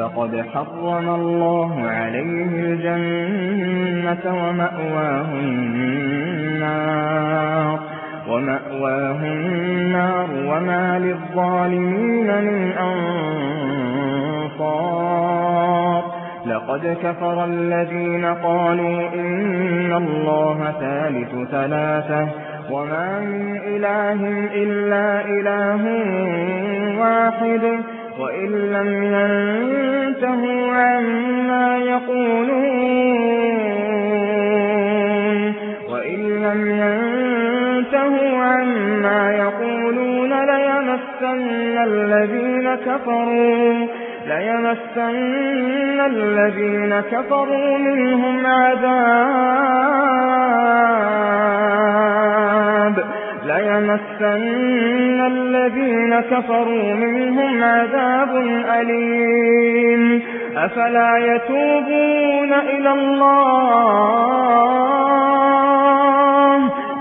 فقد حرم الله عليه الجنة ومأواه النار ومأواه النار وما للظالمين من أنصار لقد كفر الذين قالوا إن الله ثالث ثلاثة وما من إله إلا إله واحد وإن لم ينتهوا عما يقولون وإن لم ينتهوا عما يقولون ليمسن الذين كفروا ليمسن الذين كفروا منهم عذاب ليمسن الذين كفروا منهم عذاب أليم أفلا يتوبون إلى الله؟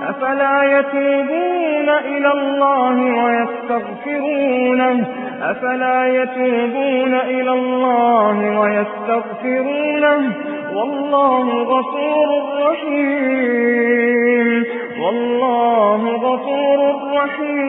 أفلا يتوبون إلى الله ويستغفرونه؟ أفلا يتوبون إلى الله ويستغفرونه؟ والله غفور رحيم. والله غفور رحيم.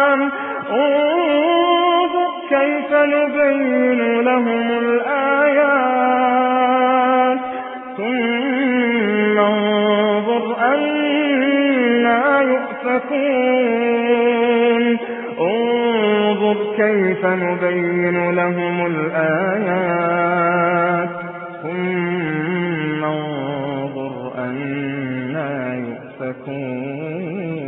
يؤفكون انظر كيف نبين لهم الآيات. ثم انظر أنا يؤفكون.